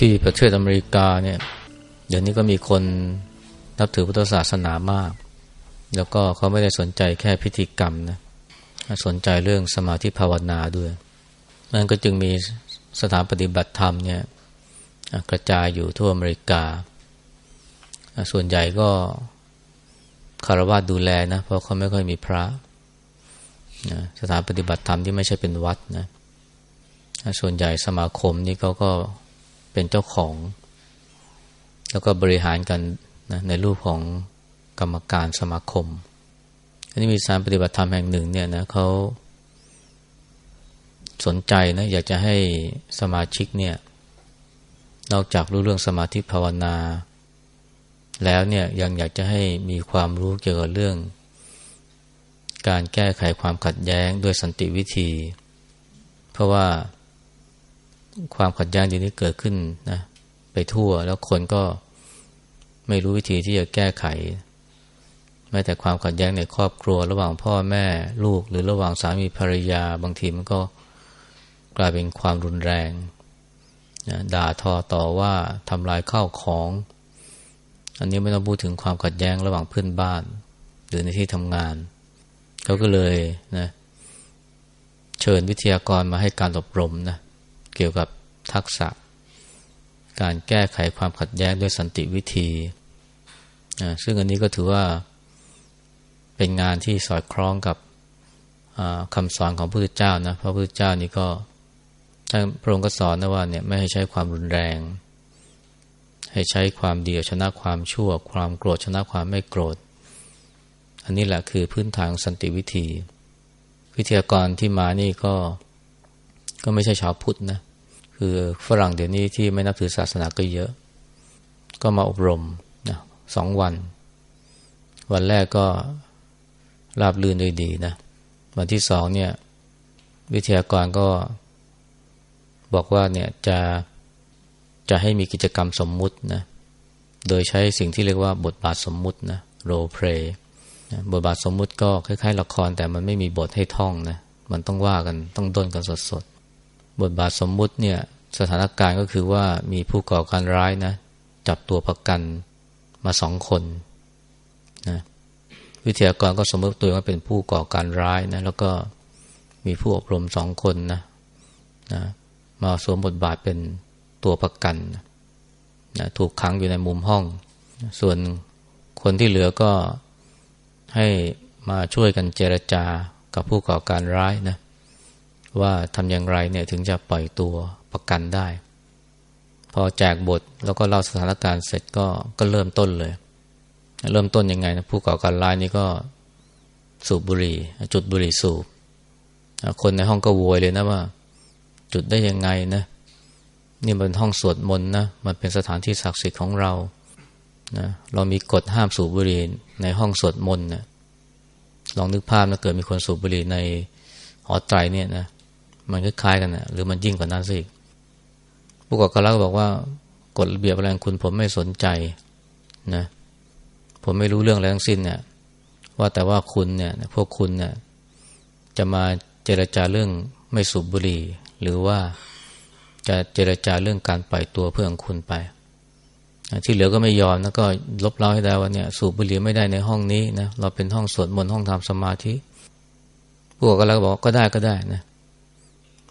ที่ประเทศอเมริกาเนี่ยเดี๋ยวนี้ก็มีคนนับถือพุทธศาสนามาก แล้วก็เขาไม่ได้สนใจแค่พิธีกรรมนะสนใจเรื่องสมาธิภาวนาด้วยมันก็จึงมีสถานปฏิบัติธรรมเนี่ยกระจายอยู่ทั่วอเมริกา ส่วนใหญ่ก็คารวะดูแลนะ เพราะเขาไม่ค่อยมีพระนะสถานปฏิบัติธรรมที่ไม่ใช่เป็นวัดนะ ส่วนใหญ่สมาคมนี่เขาก็ เป็นเจ้าของ แล้วก็บริหารกันนะในรูปของกรรมการสมาคม อันนี้มีสานปฏิบัติธรรมแห่งหนึ่งเนี่ยนะเขาสนใจนะอยากจะให้สมาชิกเนี่ย นอกจากรู้เรื่องสมาธิภาวนา แล้วเนี่ยยังอยากจะให้มีความรู้เกี่ยวกับเรื่อง การแก้ไขความขัดแย้งด้วยสันติวิธี เพราะว่า ความขัดแย้งอย่างนี้เกิดขึ้นนะ ไปทั่วแล้วคนก็ไม่รู้วิธีที่จะแก้ไขแม้แต่ความขัดแย้งในครอบครัว ระหว่างพ่อแม่ลูกหรือระหว่างสามีภรรยา บางทีมันก็กลายเป็นความรุนแรงนะด่าทอต่อว่าทำลายข้าวของ อันนี้ไม่ต้องพูดถึงความขัดแย้งระหว่างเพื่อนบ้าน หรือในที่ทำงาน เขาก็เลยนะเชิญวิทยากรมาให้การอบรมนะเกี่ยวกับ ทักษะ การแก้ไขความขัดแย้งด้วยสันติวิธีซึ่งอันนี้ก็ถือว่าเป็นงานที่สอดคล้องกับคำสอนของพระพุทธเจ้านะพระพุทธเจ้านี่ก็ท่านพระองค์ก็สอนนะว่าเนี่ยไม่ให้ใช้ความรุนแรง ให้ใช้ความเดียวชนะความชั่ว ความโกรธชนะความไม่โกรธ อันนี้แหละคือพื้นฐานสันติวิธี วิทยากรที่มานี่ก็ก็ไม่ใช่ชาวพุทธนะ คือฝรั่งเดี๋ยวนี้ที่ไม่นับถือศาสนาก็เยอะ ก็มาอบรมนะสองวัน วันแรกก็ราบลื่นด้วยดีนะวันที่สองเนี่ย วิทยากรก็บอกว่าเนี่ยจะจะให้มีกิจกรรมสมมุตินะโดยใช้สิ่งที่เรียกว่าบทบาทสมมุตินะโรเพลย์บทบาทสมมุติก็คล้ายๆ ละครแต่มันไม่มีบทให้ท่องนะมันต้องว่ากันต้องด้นกันสด บทบาทสมมุติเนี่ยสถานการณ์ก็คือว่ามีผู้ก่อการร้ายนะจับตัวประกันมาสองคนนะวิทยากรก็สมมติตัวว่าเป็นผู้ก่อการร้ายนะแล้วก็มีผู้อบรมสองคนนะนะมาสวมบทบาทเป็นตัวประกันนะถูกขังอยู่ในมุมห้อง ส่วนคนที่เหลือก็ให้มาช่วยกันเจรจากับผู้ก่อการร้ายนะ ว่าทำอย่างไรเนี่ยถึงจะปล่อยตัวประกันได้ พอแจกบทแล้วก็เล่าสถานการณ์เสร็จก็ก็เริ่มต้นเลย เริ่มต้นยังไงนะผู้ก่อการร้ายนี่ก็สูบบุหรี่ จุดบุหรี่สูบ คนในห้องก็โวยเลยนะว่า จุดได้ยังไงนะนี่มันห้องสวดมนต์นะมันเป็นสถานที่ศักดิ์สิทธิ์ของเรานะเรามีกฎห้ามสูบบุหรี่ในห้องสวดมนต์นะลองนึกภาพนะเกิดมีคนสูบบุหรี่ในหอไตรเนี่ยนะ มันคล้ายกันนะหรือมันยิ่งกว่านั้นสิผู้ก่อการร้ายบอกว่ากฎระเบียบอะไรคุณผมไม่สนใจนะผมไม่รู้เรื่องอะไรทั้งสิ้นเนี่ยว่าแต่ว่าคุณเนี่ยพวกคุณเนี่ยจะมาเจรจาเรื่องไม่สูบบุหรี่ หรือว่าจะเจรจาเรื่องการปล่อยตัวเพื่อนคุณไป ที่เหลือก็ไม่ยอมนะก็ลบเล้าให้ได้ว่าเนี่ยสูบบุหรี่ไม่ได้ในห้องนี้นะเราเป็นห้องสวดมนต์ห้องทำสมาธิพวกก็แล้วบอกก็ได้ก็ได้นะ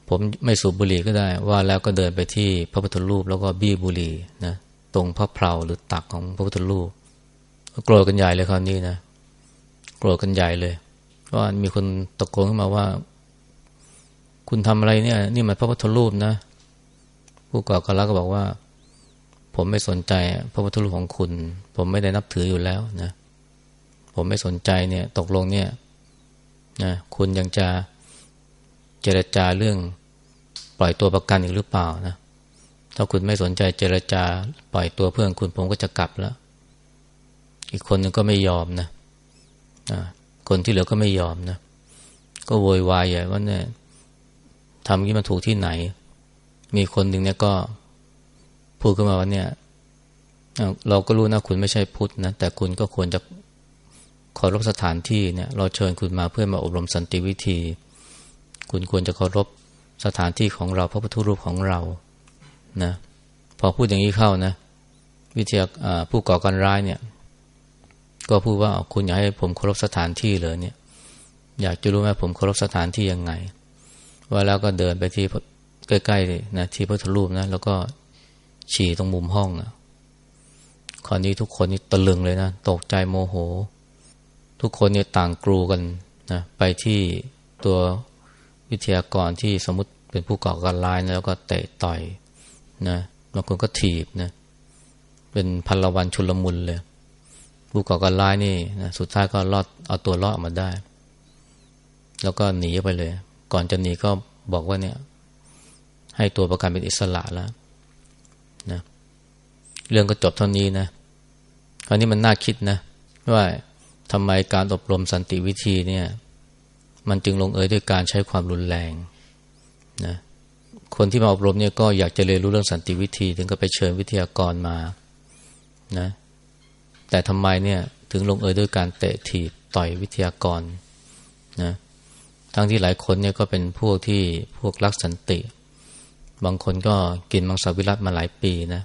ผมไม่สูบบุหรี่ก็ได้ ว่าแล้วก็เดินไปที่พระพุทธรูปแล้วก็บี้บุหรี่นะตรงพระเพลาหรือตักของพระพุทธรูปก็โกรธกันใหญ่เลยคราวนี้นะโกรธกันใหญ่เลยว่ามีคนตะโกนขึ้นมาว่า คุณทำอะไรเนี่ย นี่มันพระพุทธรูปนะผู้ก่อการร้ายก็บอกว่า ผมไม่สนใจ พระพุทธรูปของคุณ ผมไม่ได้นับถืออยู่แล้วนะผมไม่สนใจเนี่ย ตกลงเนี่ยนะคุณยังจะ เจรจาเรื่องปล่อยตัวประกันอีกหรือเปล่านะ ถ้าคุณไม่สนใจเจรจาปล่อยตัวเพื่อนคุณผมก็จะกลับแล้ว อีกคนนึงก็ไม่ยอมนะคนที่เหลือก็ไม่ยอมนะ ก็โวยวายใหญ่ว่าเนี่ยทำนี้มันถูกที่ไหน มีคนหนึ่งเนี่ยก็พูดขึ้นมาว่าเนี่ยเราก็รู้นะคุณไม่ใช่พุทธนะแต่คุณก็ควรจะเคารพสถานที่เนี่ย เราเชิญคุณมาเพื่อมาอบรมสันติวิธี คุณควรจะเคารพสถานที่ของเราพระพุทธรูปของเรานะพอพูดอย่างนี้เข้านะ วิทยาผู้ก่อการร้ายเนี่ย ก็พูดว่าคุณอยากให้ผมเคารพสถานที่เลยเนี่ย อยากจะรู้ไหมผมเคารพสถานที่ยังไง ว่าแล้วก็เดินไปที่ใกล้ๆนะที่พระพุทธรูปนะแล้วก็ฉี่ตรงมุมห้องนะคราวนี้ทุกคนนี่ตะลึงเลยนะตกใจโมโห ทุกคนเนี่ยต่างกรูกันนะไปที่ตัว วิทยากรที่สมมติเป็นผู้ก่อการร้ายนะแล้วก็เตะต่อยนะบางคนก็ถีบนะเป็นพันละวันชุลมุนเลย ผู้ก่อการร้ายนี่นะสุดท้ายก็รอดเอาตัวรอดออกมาได้ แล้วก็หนีไปเลย ก่อนจะหนีก็บอกว่าเนี่ย ให้ตัวประกันเป็นอิสระแล้วนะเรื่องก็จบเท่านี้นะคราวนี้มันน่าคิดนะว่าทำไมการอบรมสันติวิธีเนี่ย มันจึงลงเอยด้วยการใช้ความรุนแรงนะคนที่มาอบรมเนี่ยก็อยากจะเรียนรู้เรื่องสันติวิธี ถึงก็ไปเชิญวิทยากรมานะแต่ทำไมเนี่ยถึงลงเอยด้วยการเตะถีบต่อยวิทยากรนะทั้งที่หลายคนเนี่ยก็เป็นพวกที่พวกรักสันติ บางคนก็กินมังสวิรัตมาหลายปีนะ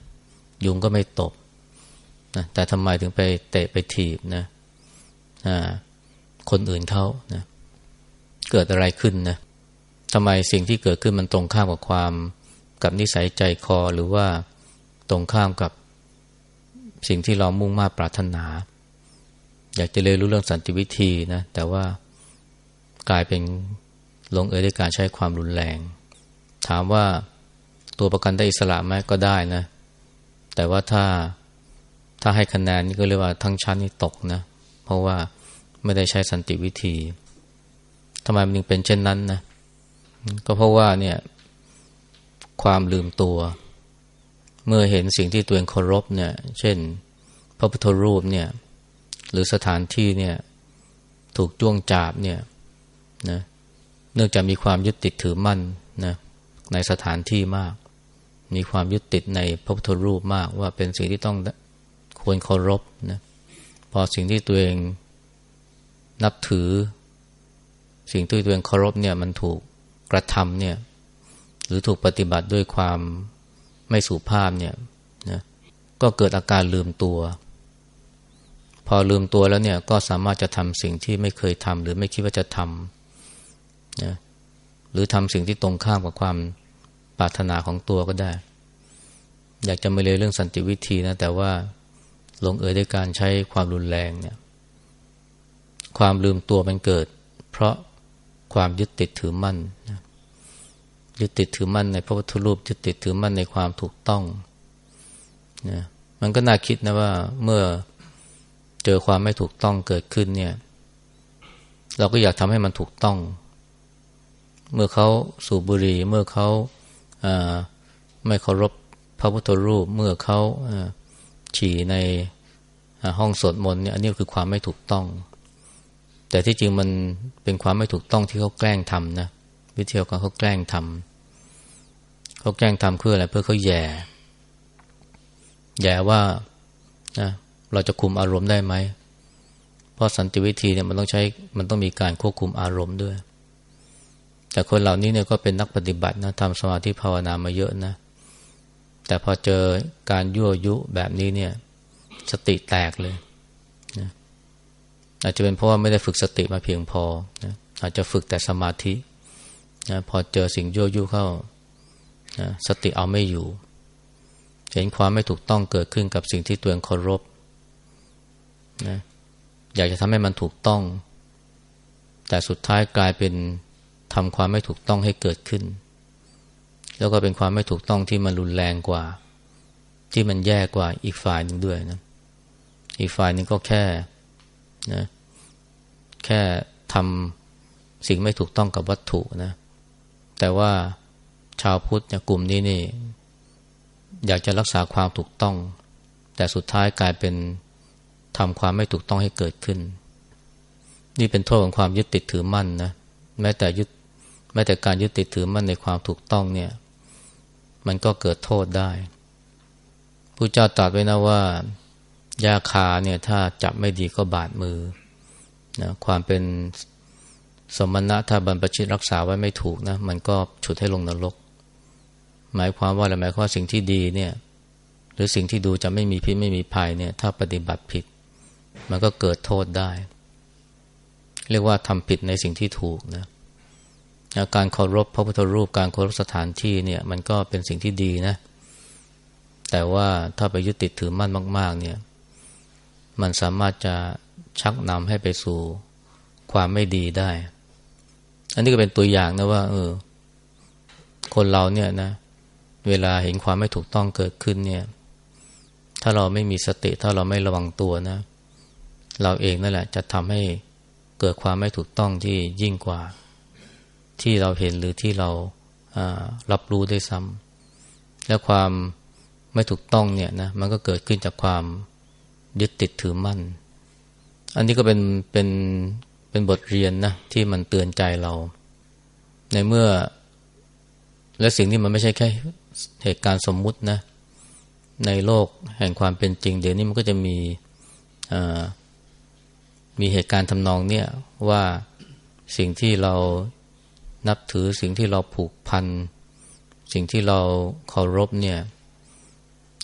ยุงก็ไม่ตบนะแต่ทำไมถึงไปเตะไปถีบนะคนอื่นเขานะ เกิดอะไรขึ้นนะทำไมสิ่งที่เกิดขึ้นมันตรงข้ามกับความกับนิสัยใจคอหรือว่าตรงข้ามกับสิ่งที่เรามุ่งมาปรารถนา อยากจะเรียนรู้เรื่องสันติวิธีนะแต่ว่ากลายเป็นลงเอยด้วยการใช้ความรุนแรง ถามว่าตัวประกันได้อิสระไหมก็ได้นะ แต่ว่าถ้าถ้าให้คะแนนนี่ก็เรียกว่าทั้งชั้นนี่ตกนะ เพราะว่าไม่ได้ใช้สันติวิธี ทำไมมันถึงเป็นเช่นนั้นนะก็เพราะว่าเนี่ยความลืมตัว เมื่อเห็นสิ่งที่ตัวเองเคารพเนี่ย เช่น พระพุทธรูปเนี่ย หรือสถานที่เนี่ย ถูกจ้วงจาบเนี่ยนะเนื่องจากมีความยึดติดถือมั่นนะในสถานที่มาก มีความยึดติดในพระพุทธรูปมากว่าเป็นสิ่งที่ต้องควรเคารพนะพอสิ่งที่ตัวเองนับถือ สิ่งที่ตัวเองเคารพเนี่ยมันถูกกระทำเนี่ย หรือถูกปฏิบัติด้วยความไม่สุภาพเนี่ยนะก็เกิดอาการลืมตัว พอลืมตัวแล้วเนี่ยก็สามารถจะทำสิ่งที่ไม่เคยทำหรือไม่คิดว่าจะทำนะหรือทำสิ่งที่ตรงข้ามกับความปรารถนาของตัวก็ได้ อยากจะไม่เลยเรื่องสันติวิธีนะแต่ว่าลงเอยด้วยการใช้ความรุนแรงเนี่ย ความลืมตัวมันเกิด เพราะ ความยึดติดถือมั่นนะยึดติดถือมั่นในพระพุทธรูปยึดติดถือมั่นในความถูกต้องนะมันก็น่าคิดนะว่าเมื่อเจอความไม่ถูกต้องเกิดขึ้นเนี่ย เราก็อยากทำให้มันถูกต้อง เมื่อเขาสูบบุหรี่เมื่อเขาไม่เคารพพระพุทธรูป เมื่อเขาฉี่ในห้องสวดมนต์เนี่ยอันนี้คือความไม่ถูกต้อง แต่ที่จริงมันเป็นความไม่ถูกต้องที่เขาแกล้งทำนะวิทยากรเขาแกล้งทำเขาแกล้งทำเพื่ออะไรเพื่อเขาแย่แย่ว่านะเราจะคุมอารมณ์ได้ไหมเพราะสันติวิธีเนี่ยมันต้องใช้มันต้องมีการควบคุมอารมณ์ด้วย แต่คนเหล่านี้เนี่ยก็เป็นนักปฏิบัตินะทำสมาธิภาวนามาเยอะนะ แต่พอเจอการยั่วยุแบบนี้เนี่ย สติแตกเลย อาจจะเป็นเพราะว่าไม่ได้ฝึกสติมาเพียงพอนะอาจจะฝึกแต่สมาธินะพอเจอสิ่งยั่วยุเข้านะสติเอาไม่อยู่ เห็นความไม่ถูกต้องเกิดขึ้นกับสิ่งที่ตัวเองเคารพนะอยากจะทำให้มันถูกต้อง แต่สุดท้ายกลายเป็นทำความไม่ถูกต้องให้เกิดขึ้น แล้วก็เป็นความไม่ถูกต้องที่มันรุนแรงกว่า ที่มันแย่กว่าอีกฝ่ายหนึ่งด้วยนะอีกฝ่ายนึงก็แค่นะ แค่ทำสิ่งไม่ถูกต้องกับวัตถุนะ แต่ว่าชาวพุทธเนี่ยกลุ่มนี้นี่ อยากจะรักษาความถูกต้อง แต่สุดท้ายกลายเป็นทำความไม่ถูกต้องให้เกิดขึ้น นี่เป็นโทษของความยึดติดถือมั่นนะแม้แต่ยึดแม้แต่การยึดติดถือมั่นในความถูกต้องเนี่ย มันก็เกิดโทษได้ผู้เจ้าตรัสไว้นะว่า ยาคาเนี่ยถ้าจับไม่ดีก็บาดมือ นะความเป็นสมณะถ้าบรรพชิตรักษาไว้ไม่ถูกนะ มันก็ฉุดให้ลงนรก หมายความว่าอะไรหมายความว่าสิ่งที่ดีเนี่ย หรือสิ่งที่ดูจะไม่มีพิษไม่มีภัยเนี่ย ถ้าปฏิบัติผิด มันก็เกิดโทษได้ เรียกว่าทำผิดในสิ่งที่ถูกนะการเคารพพระพุทธรูปการเคารพสถานที่เนี่ย มันก็เป็นสิ่งที่ดีนะ แต่ว่าถ้าไปยึดติดถือมั่นมาก ๆ เนี่ย มันสามารถจะ ชักนำให้ไปสู่ความไม่ดีได้ อันนี้ก็เป็นตัวอย่างนะว่า เออ คนเราเนี่ยนะ เวลาเห็นความไม่ถูกต้องเกิดขึ้นเนี่ย ถ้าเราไม่มีสติ ถ้าเราไม่ระวังตัวนะ เราเองนั่นแหละ จะทำให้เกิดความไม่ถูกต้องที่ยิ่งกว่า ที่เราเห็นหรือที่เรารับรู้ได้ซ้ำและความไม่ถูกต้องเนี่ยนะ มันก็เกิดขึ้นจากความยึดติดถือมั่น อันนี้ก็เป็นเป็นเป็นบทเรียนนะที่มันเตือนใจเรา ในเมื่อ และสิ่งที่มันไม่ใช่แค่เหตุการณ์สมมุตินะ ในโลกแห่งความเป็นจริง เดี๋ยวนี้มันก็จะมีมีเหตุการณ์ทำนองเนี่ยว่าสิ่งที่เรานับถือสิ่งที่เราผูกพัน สิ่งที่เราเคารพเนี่ย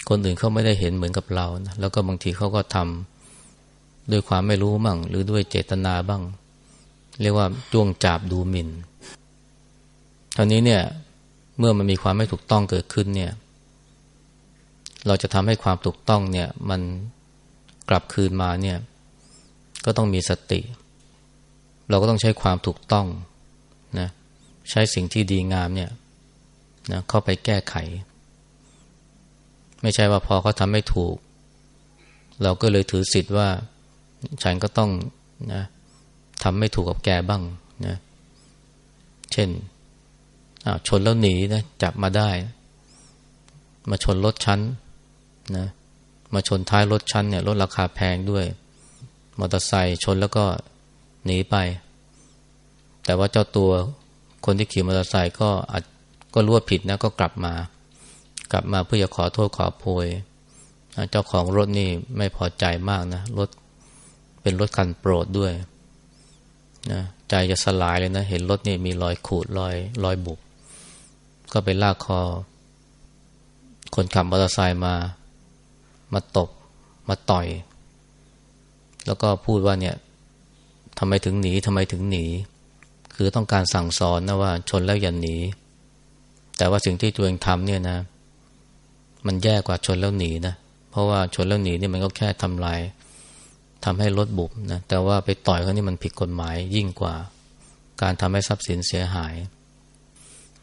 คนอื่นเขาไม่ได้เห็นเหมือนกับเรานะแล้วก็บางทีเขาก็ทำ ด้วยความไม่รู้บ้างหรือด้วยเจตนาบ้าง เรียกว่าจ้วงจับดูหมิน่นตอนนี้เนี่ยเมื่อมันมีความไม่ถูกต้องเกิดขึ้นเนี่ย เราจะทำให้ความถูกต้องเนี่ย มันกลับคืนมาเนี่ย ก็ต้องมีสติ เราก็ต้องใช้ความถูกต้องนะใช้สิ่งที่ดีงามเนี่ยนะเข้าไปแก้ไข ไม่ใช่ว่าพอเขาทำไม่ถูก เราก็เลยถือสิทธิ์ว่า ฉันก็ต้องนะทำไม่ถูกกับแกบ้างนะ เช่นชนแล้วหนีนะจับมาได้ มาชนรถชั้นนะมาชนท้ายรถชั้นเนี่ยรถราคาแพงด้วย มอเตอร์ไซค์ชนแล้วก็หนีไป แต่ว่าเจ้าตัวคนที่ขี่มอเตอร์ไซค์ก็อาจก็รู้ว่าผิดนะก็กลับมา กลับมาเพื่อจะขอโทษขอโพย เจ้าของรถนี่ไม่พอใจมากนะรถ เป็นรถคันโปรดด้วยนะใจจะสลายเลยนะ เห็นรถนี่มีรอยขูดรอยรอยบุบก็ไปลากคอ คนขับมอเตอร์ไซค์มา มาตบ มาต่อย แล้วก็พูดว่าเนี่ยทำไมถึงหนีทำไมถึงหนี คือต้องการสั่งสอนนะว่าชนแล้วอย่าหนี แต่ว่าสิ่งที่ตัวเองทำเนี่ยนะ มันแย่กว่าชนแล้วหนีนะ เพราะว่าชนแล้วหนีนี่มันก็แค่ทำลาย ทำให้รถบุบนะแต่ว่าไปต่อยเขานี่มันผิดกฎหมายยิ่งกว่า การทำให้ทรัพย์สินเสียหาย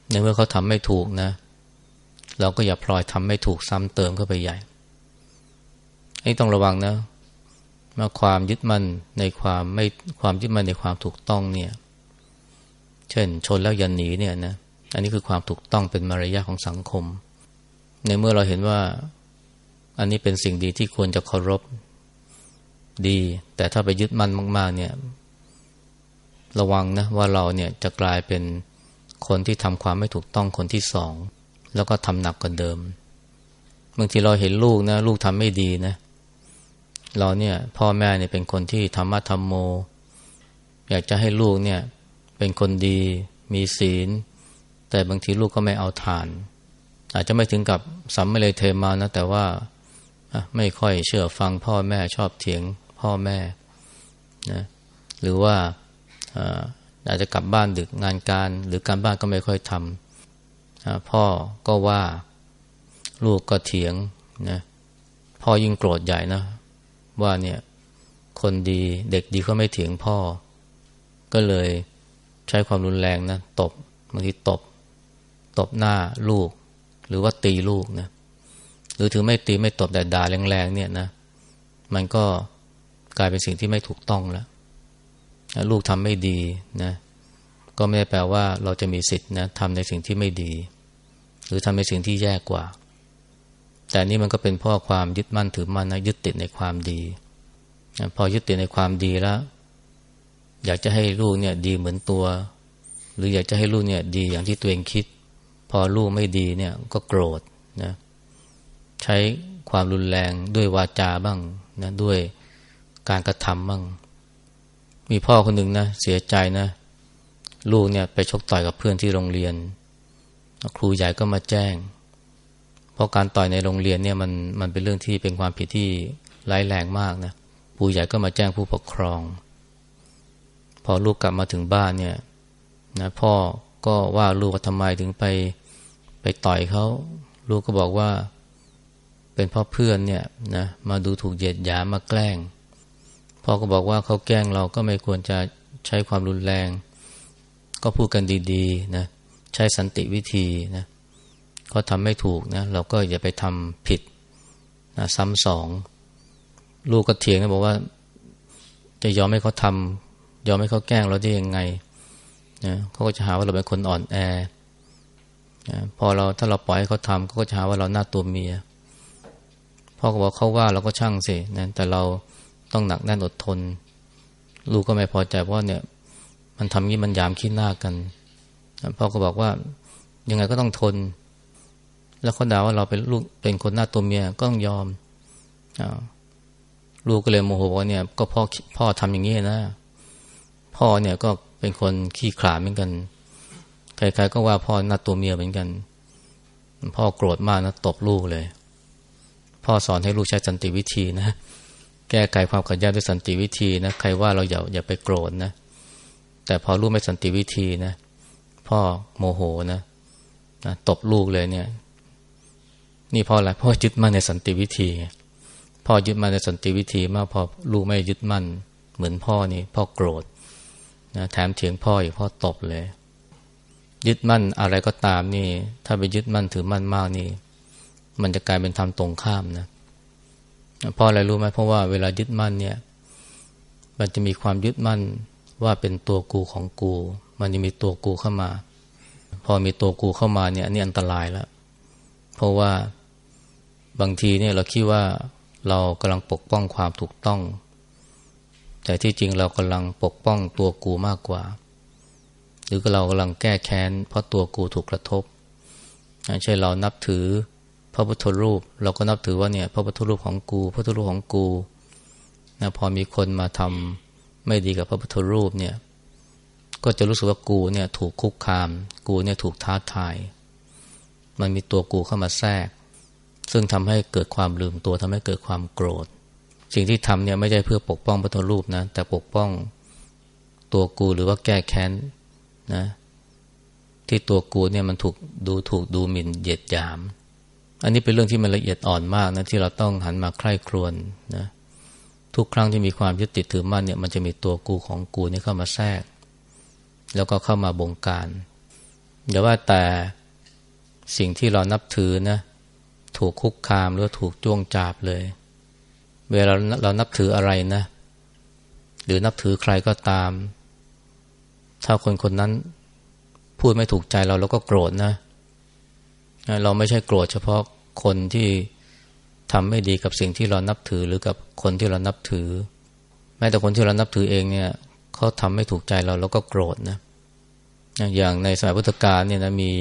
ในเมื่อเขาทำไม่ถูกนะ เราก็อย่าพลอยทำไม่ถูกซ้ำเติมเข้าไปใหญ่ไอ้ต้องระวังนะมาความยึดมั่นในความไม่ความยึดมั่นในความถูกต้องเนี่ย เช่น ชนแล้วยันหนีเนี่ยนะอันนี้คือความถูกต้องเป็นมารยาของสังคม ในเมื่อเราเห็นว่า อันนี้เป็นสิ่งดีที่ควรจะเคารพ ดี แต่ถ้าไปยึดมั่นมากๆ เนี่ย ระวังนะว่าเราเนี่ยจะกลายเป็นคนที่ทำความไม่ถูกต้องคนที่สอง แล้วก็ทำหนักกว่าเดิมบางทีเราเห็นลูกนะ ลูกทำไม่ดีนะ เราเนี่ย พ่อแม่เนี่ยเป็นคนที่ธรรมะธรรมโม อยากจะให้ลูกเนี่ย เป็นคนดีมีศีล แต่บางทีลูกก็ไม่เอาทาน อาจจะไม่ถึงกับสัมมเลยเทมานะ แต่ว่าไม่ค่อยเชื่อฟังพ่อแม่ชอบเถียง พ่อแม่นะหรือว่าอาจจะกลับบ้านดึกงานการ หรือการบ้านก็ไม่ค่อยทำพ่อก็ว่าลูกก็เถียงนะพ่อยิ่งโกรธใหญ่นะว่าเนี่ยคนดีเด็กดีก็ไม่เถียงพ่อ ก็เลยใช้ความรุนแรงนะตบบางทีตบ ตบหน้าลูก หรือว่าตีลูกนะหรือถือไม่ตีไม่ตบแต่ด่าแรงๆเนี่ยนะมันก็ กลายเป็นสิ่งที่ไม่ถูกต้องแล้วลูกทำไม่ดีนะก็ไม่ได้แปลว่าเราจะมีสิทธินะทำในสิ่งที่ไม่ดี หรือทำในสิ่งที่แย่กว่า แต่นี่มันก็เป็นเพราะความยึดมั่นถือมั่นนะยึดติดในความดีพอยึดติดในความดีแล้ว อยากจะให้ลูกเนี่ยดีเหมือนตัว หรืออยากจะให้ลูกเนี่ยดีอย่างที่ตัวเองคิด พอลูกไม่ดีเนี่ยก็โกรธนะใช้ความรุนแรงด้วยวาจาบ้างนะด้วย การกระทำบ้างมีพ่อคนหนึ่งนะเสียใจนะ ลูกเนี่ยไปชกต่อยกับเพื่อนที่โรงเรียน ครูใหญ่ก็มาแจ้ง เพราะการต่อยในโรงเรียนเนี่ยมันมันเป็นเรื่องที่เป็นความผิดที่ร้ายแรงมากนะผู้ใหญ่ก็มาแจ้งผู้ปกครอง พอลูกกลับมาถึงบ้านเนี่ยนะพ่อก็ว่าลูกว่าทำไมถึงไปไปต่อยเขาลูกก็บอกว่า เป็นเพราะเพื่อนเนี่ยนะมาดูถูกเหยียดหยามมาแกล้ง พ่อก็บอกว่าเขาแกล้งเราก็ไม่ควรจะใช้ความรุนแรง ก็พูดกันดีๆนะใช้สันติวิธีนะเขาทำไม่ถูกนะเราก็อย่าไปทำผิดนะซ้ำสอง ลูกก็เถียงนะบอกว่า จะยอมให้เขาทำยอมให้เขาแกล้งเราได้ยังไงนะเขาก็จะหาว่าเราเป็นคนอ่อนแอนะพอเราถ้าเราปล่อยให้เขาทำเขาก็จะหาว่าเราหน้าตัวเมียพ่อก็บอกเขาว่าเราก็ช่างสินะแต่เรา ต้องหนักแน่นอดทน ลูกก็ไม่พอใจเพราะเนี่ย มันทำงี้มันยามขี้หน้ากันพ่อก็บอกว่ายังไงก็ต้องทน แล้วเขาด่าว่าเราเป็นลูกเป็นคนหน้าตัวเมียก็ต้องยอมอลูกก็เลยโมโหว่าเนี่ย ก็พ่อพ่อทำอย่างนี้นะ พ่อเนี่ยก็เป็นคนขี้ขลาดเหมือนกันใครๆก็ว่าพ่อหน้าตัวเมียเหมือนกัน พ่อโกรธมากนะตบลูกเลย พ่อสอนให้ลูกใช้สันติวิธีนะ แก้ไขความขัดแย้งด้วยสันติวิธีนะใครว่าเราอย่าอย่าไปโกรธนะ แต่พอลูกไม่สันติวิธีนะ พ่อโมโหนะนะตบลูกเลยเนี่ย นี่พ่ออะไรพ่อยึดมั่นในสันติวิธีพ่อยึดมั่นในสันติวิธีมากพอลูกไม่ยึดมั่น เหมือนพ่อนี่พ่อโกรธนะแถมเถียงพ่ออีกพ่อตบเลย ยึดมั่นอะไรก็ตามนี่ ถ้าไปยึดมั่นถือมั่นมากนี่ มันจะกลายเป็นทำตรงข้ามนะเเพราะอะไรรู้ไหมเพราะว่าเวลายึดมั่นเนี่ย มันจะมีความยึดมั่นว่าเป็นตัวกูของกู มันจะมีตัวกูเข้ามา พอมีตัวกูเข้ามาเนี่ยนี่อันตรายแล้ว เพราะว่าบางทีเนี่ยเราคิดว่าเรากำลังปกป้องความถูกต้อง แต่ที่จริงเรากำลังปกป้องตัวกูมากกว่า หรือเรากำลังแก้แค้นเพราะตัวกูถูกกระทบใช่เรานับถือ พระพุทธรูป เราก็นับถือว่าเนี่ย พระพุทธรูปของกูพระพุทธรูปของกูนะพอมีคนมาทำไม่ดีกับพระพุทธรูปเนี่ย ก็จะรู้สึกว่ากูเนี่ยถูกคุกคาม กูเนี่ยถูกท้าทาย มันมีตัวกูเข้ามาแทรก ซึ่งทำให้เกิดความลืมตัวทำให้เกิดความโกรธ สิ่งที่ทำเนี่ยไม่ใช่เพื่อปกป้องพระพุทธรูปนะแต่ปกป้องตัวกูหรือว่าแก้แค้นนะที่ตัวกูเนี่ยมันถูกดูถูกดูหมิ่นเหยียดหยาม อันนี้เป็นเรื่องที่มันละเอียดอ่อนมากนะที่เราต้องหันมาใคร่ครวญนะทุกครั้งที่มีความยึดติดถือมั่นเนี่ยมันจะมีตัวกูของกูนี่เข้ามาแทรก แล้วก็เข้ามาบงการอย่าว่าแต่สิ่งที่เรานับถือนะถูกคุกคามหรือถูกจ้วงจาบเลย เวลาเรานับถืออะไรนะ หรือนับถือใครก็ตาม ถ้าคนคนนั้นพูดไม่ถูกใจเราเราก็โกรธนะเเราไม่ใช่โกรธเฉพาะคนที่ทำไม่ดีกับสิ่งที่เรานับถือหรือกับคนที่เรานับถือ แม้แต่คนที่เรานับถือเองเนี่ยเขาทำไม่ถูกใจเราเราก็โกรธนะอย่างในสมัยพุทธกาลเนี่ยนะมี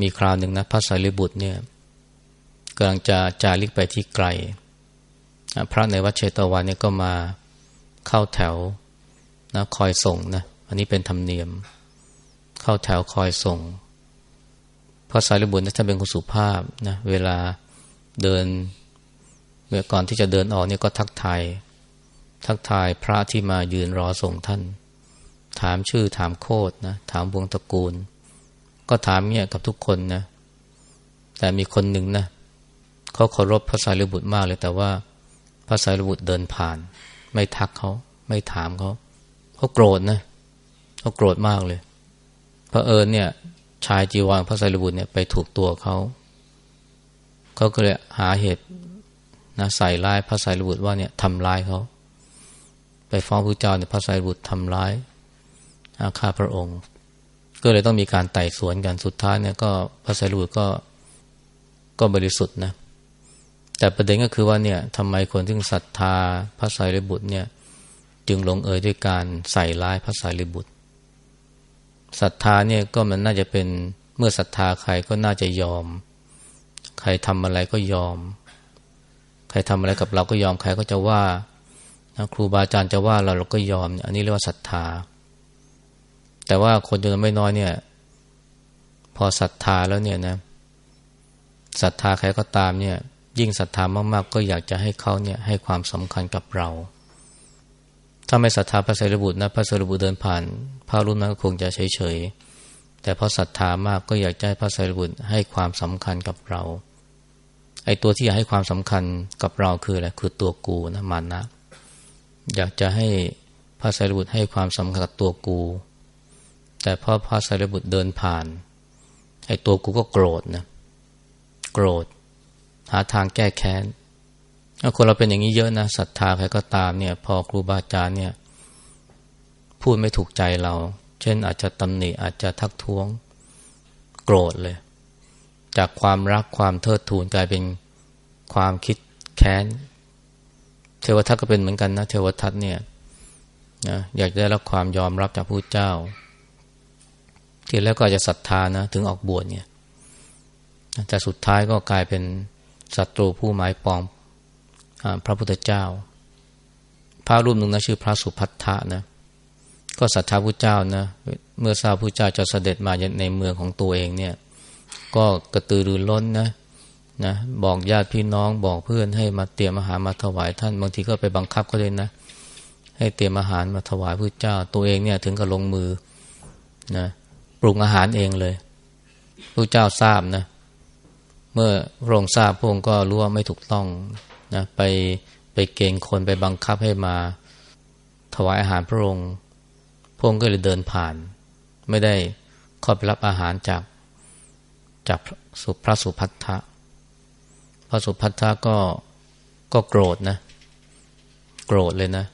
มีคราวหนึ่งนะพระสารีบุตรเนี่ยกำลังจะจาริกไปที่ไกล พระในวัดเชตวันเนี่ยก็มาเข้าแถวนะคอยส่งนะอันนี้เป็นธรรมเนียม เข้าแถวคอยส่ง พระสารีบุตรท่านเป็นคนสุภาพนะเวลาเดินเมื่อก่อนที่จะเดินออกเนี่ยก็ทักทายทักทายพระที่มายืนรอส่งท่าน ถามชื่อถามโคดนะถามวงตระกูล ก็ถามเนี่ยกับทุกคนนะ แต่มีคนหนึ่งนะเขาเคารพพระสารีบุตรมากเลยแต่ว่าพระสารีบุตรเดินผ่าน ไม่ทักเขาไม่ถามเขาเขาโกรธนะเขาโกรธมากเลยพระเอิญเนี่ย ชายจีวรพระไตรบุตรเนี่ยไปถูกตัวเขาเขาก็เลยหาเหตุนะใส่ร้ายพระไตรบุตรว่าเนี่ยทำร้ายเขาไปฟ้องพระเจ้าเนี่ยพระไตรบุตรทำร้ายอาฆาตพระองค์ ก็เลยต้องมีการไต่สวนกันสุดท้ายเนี่ยก็พระไตรบุตรก็ก็บริสุทธิ์นะแต่ประเด็นก็คือว่าเนี่ยทำไมคนที่ศรัทธาพระไตรบุตรเนี่ย จึงลงเอยด้วยการใส่ร้ายพระไตรบุตร ศรัทธาเนี่ยก็มันน่าจะเป็นเมื่อศรัทธาใครก็น่าจะยอม ใครทำอะไรก็ยอม ใครทำอะไรกับเราก็ยอมใครก็จะว่าครูบาอาจารย์จะว่าเราเราก็ยอม อันนี้เรียกว่าศรัทธา แต่ว่าคนจำนวนไม่น้อยเนี่ย พอศรัทธาแล้วเนี่ยนะศรัทธาใครก็ตามเนี่ย ยิ่งศรัทธามากๆ ก็อยากจะให้เขาเนี่ยให้ความสำคัญกับเรา ถ้าไม่ศรัทธาพระไตรบุตรนะพระไตรบุตรเดินผ่านพระรุ่นนั้นก็คงจะเฉยๆแต่เพราะศรัทธามากก็อยากให้พระไตรบุตรให้ความสำคัญกับเรา ไอ้ตัวที่อยากให้ความสำคัญกับเราคืออะไรคือตัวกูนะมันนะอยากจะให้พระไตรบุตรให้ความสำคัญกับตัวกู แต่พอพระไตรบุตรเดินผ่าน ไอ้ตัวกูก็โกรธนะโกรธ หาทางแก้แค้น คนเราเป็นอย่างนี้เยอะนะศรัทธาใครก็ตามเนี่ย พอครูบาอาจารย์เนี่ย พูดไม่ถูกใจเรา เช่นอาจจะตำหนิอาจจะทักท้วงโกรธเลย จากความรักความเทิดทูนกลายเป็นความคิดแค้นเทวทัตก็เป็นเหมือนกันนะเทวทัตเนี่ยนะอยากได้รับความยอมรับจากผู้เจ้า ทีแรกก็อาจจะศรัทธานะถึงออกบวชเนี่ยแต่สุดท้ายก็กลายเป็นศัตรูผู้หมายปอง พระพุทธเจ้า พระรูปหนึ่งนะชื่อพระสุพัทธะนะ ก็ศรัทธาพระเจ้านะ เมื่อทราบพระเจ้าจะเสด็จมาในเมืองของตัวเองเนี่ย ก็กระตือรือร้นนะนะบอกญาติพี่น้องบอกเพื่อนให้มาเตรียมอาหารมาถวายท่าน บางทีก็ไปบังคับเขาเลยนะ ให้เตรียมอาหารมาถวายพระเจ้า ตัวเองเนี่ยถึงกับลงมือนะปรุงอาหารเองเลยพระเจ้าทราบนะ เมื่อพระองค์ทราบพระองค์ก็รู้ว่าไม่ถูกต้อง นะไปไปเกณฑ์คนไปบังคับให้มา ถวายอาหารพระองค์พระองค์ก็เลยเดินผ่าน ไม่ได้เข้าไปรับอาหารจากจากสุพระสุพัทธะพระสุพัทธะก็ก็โกรธนะ โกรธเลยนะ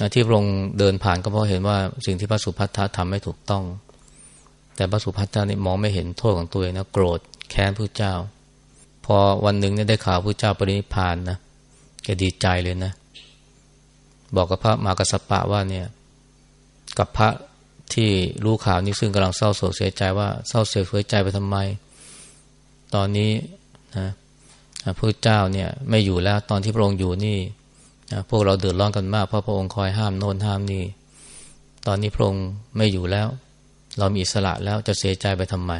นะที่พระองค์เดินผ่านก็เพราะเห็นว่าสิ่งที่พระสุพัทธะทำไม่ถูกต้อง แต่พระสุพัทธะนี่มองไม่เห็นโทษของตัวเองนะโกรธแค้นพระเจ้า พอวันหนึ่งเนี่ยได้ข่าวพระเจ้าปรินิพานนะแกดีใจเลยนะ บอกกับพระมากสปะว่าเนี่ย กับพระที่รู้ข่าวนี้ซึ่งกำลังเศร้าโศกเสียใจว่าเศร้าเสียเสียใจไปทำไม ตอนนี้นะพระเจ้าเนี่ยไม่อยู่แล้วตอนที่พระองค์อยู่นี่นะพวกเราเดือดร้อนกันมากเพราะพระองค์คอยห้ามโน่นห้ามนี่ ตอนนี้พระองค์ไม่อยู่แล้ว เรามีอิสระแล้วจะเสียใจไปทำไม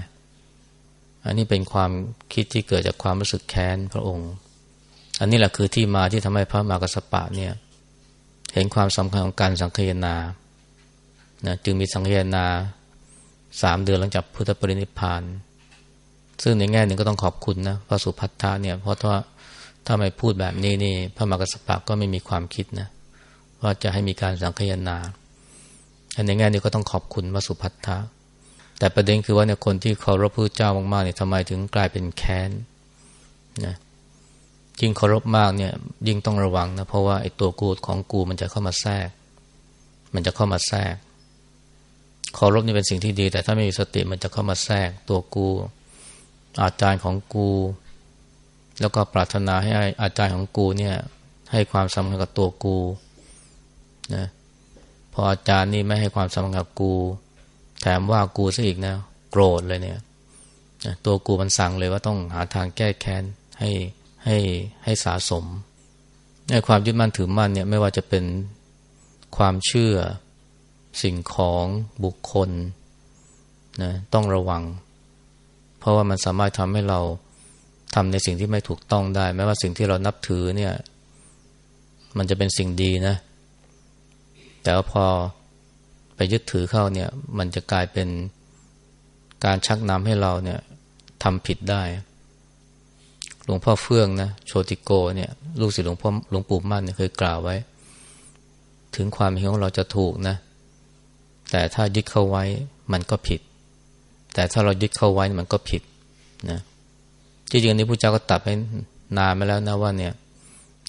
อันนี้เป็นความคิดที่เกิดจากความรู้สึกแค้นพระองค์ อันนี้แหละคือที่มาที่ทำให้พระมากสปะเนี่ย เห็นความสำคัญของการสังคยนานะจึงมีสังคยนาสามเดือนหลังจากพุทธปรินิพาน ซึ่งในแง่หนึ่งก็ต้องขอบคุณนะพระสุพัทธาเนี่ยเพราะว่าถ้าไม่พูดแบบนี้นี่ พระมากสปะก็ไม่มีความคิดนะว่าจะให้มีการสังคยนาในแง่นี้ก็ต้องขอบคุณพระสุพัทธา แต่ประเด็นคือว่าเนี่ยคนที่เคารพพระเจ้ามากๆเนี่ยทำไมถึงกลายเป็นแค้นนะยิ่งเคารพมากเนี่ย ยิ่งต้องระวังนะเพราะว่าไอ้ตัวกูของกูมันจะเข้ามาแทรก มันจะเข้ามาแทรกเคารพนี่เป็นสิ่งที่ดี แต่ถ้าไม่มีสติมันจะเข้ามาแทรกตัวกู อาจารย์ของกู แล้วก็ปรารถนาให้อาจารย์ของกูเนี่ย ให้ความสำคัญกับตัวกูนะพออาจารย์นี่ไม่ให้ความสำคัญกับกู แถมว่ากูซะอีกนะโกรธเลยเนี่ยตัวกูมันสั่งเลยว่าต้องหาทางแก้แค้นให้ให้ให้สะสมในความยึดมั่นถือมั่นเนี่ยไม่ว่าจะเป็นความเชื่อสิ่งของบุคคลนะต้องระวัง เพราะว่ามันสามารถทำให้เราทำในสิ่งที่ไม่ถูกต้องได้ แม้ว่าสิ่งที่เรานับถือเนี่ย มันจะเป็นสิ่งดีนะ แต่ว่าพอ ไปยึดถือเข้าเนี่ย มันจะกลายเป็นการชักนำให้เราเนี่ยทำผิดได้ หลวงพ่อเฟื่องนะโชติโกเนี่ย ลูกศิษย์หลวงพ่อหลวงปู่มั่นเนี่ยเคยกล่าวไว้ ถึงความเห็นของเราจะถูกนะ แต่ถ้ายึดเข้าไว้มันก็ผิด แต่ถ้าเรายึดเข้าไว้มันก็ผิดนะจริงๆนี้พระเจ้าก็ตัดไปนานมาแล้วนะว่าเนี่ย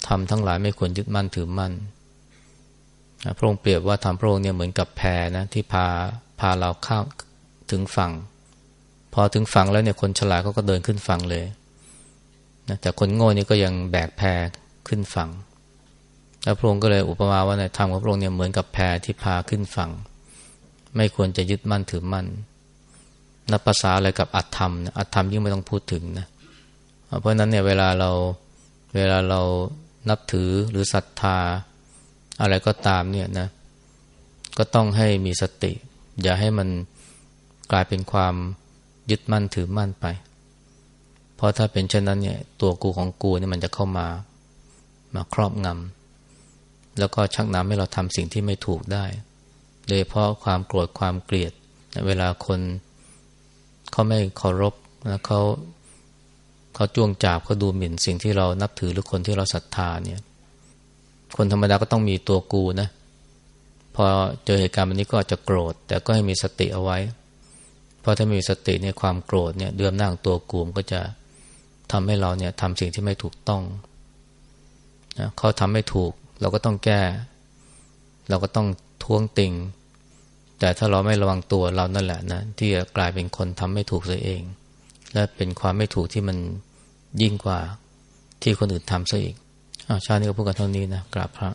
ทำทั้งหลายไม่ควรยึดมั่นถือมั่น พระองค์เปรียบว่าทำพระองค์เนี่ยเหมือนกับแพนะที่พาพาเราเข้าถึงฝั่ง พอถึงฝั่งแล้วเนี่ยคนฉลาดก็ก็เดินขึ้นฝั่งเลยนะแต่คนโง่นี่ก็ยังแบกแพขึ้นฝั่ง แล้วพระองค์ก็เลยอุปมาว่าในธรรมของพระองค์เนี่ยเหมือนกับแพที่พาขึ้นฝั่ง ไม่ควรจะยึดมั่นถือมั่นนับภาษาอะไรกับอัตธรรมอัตธรรมยิ่งไม่ต้องพูดถึงนะเพราะฉะนั้นเนี่ยเวลาเราเวลาเรานับถือหรือศรัทธา อะไรก็ตามเนี่ยนะ ก็ต้องให้มีสติ อย่าให้มันกลายเป็นความยึดมั่นถือมั่นไป เพราะถ้าเป็นเช่นนั้นเนี่ย ตัวกูของกูเนี่ยมันจะเข้ามา มาครอบงำแล้วก็ชักนำให้เราทำสิ่งที่ไม่ถูกได้ โดยเพราะความโกรธความเกลียด เวลาคนเขาไม่เคารพนะเขาเขาจ้วงจาบเขาดูหมิ่นสิ่งที่เรานับถือหรือคนที่เราศรัทธาเนี่ย คนธรรมดาก็ต้องมีตัวกูนะ พอเจอเหตุการณ์แบบนี้ก็จะโกรธ แต่ก็ให้มีสติเอาไว้ เพราะถ้ามีสติเนี่ยความโกรธเนี่ยเดือมหน้าตัวกูมก็จะทำให้เราเนี่ยทำสิ่งที่ไม่ถูกต้องนะเขาทำไม่ถูก เราก็ต้องแก้ เราก็ต้องท้วงติง แต่ถ้าเราไม่ระวังตัวเรานั่นแหละนะที่จะกลายเป็นคนทำไม่ถูกตัวเอง และเป็นความไม่ถูกที่มันยิ่งกว่าที่คนอื่นทำซะอีก ชาตินี้ก็พูดกันเท่านี้นะกราบพระ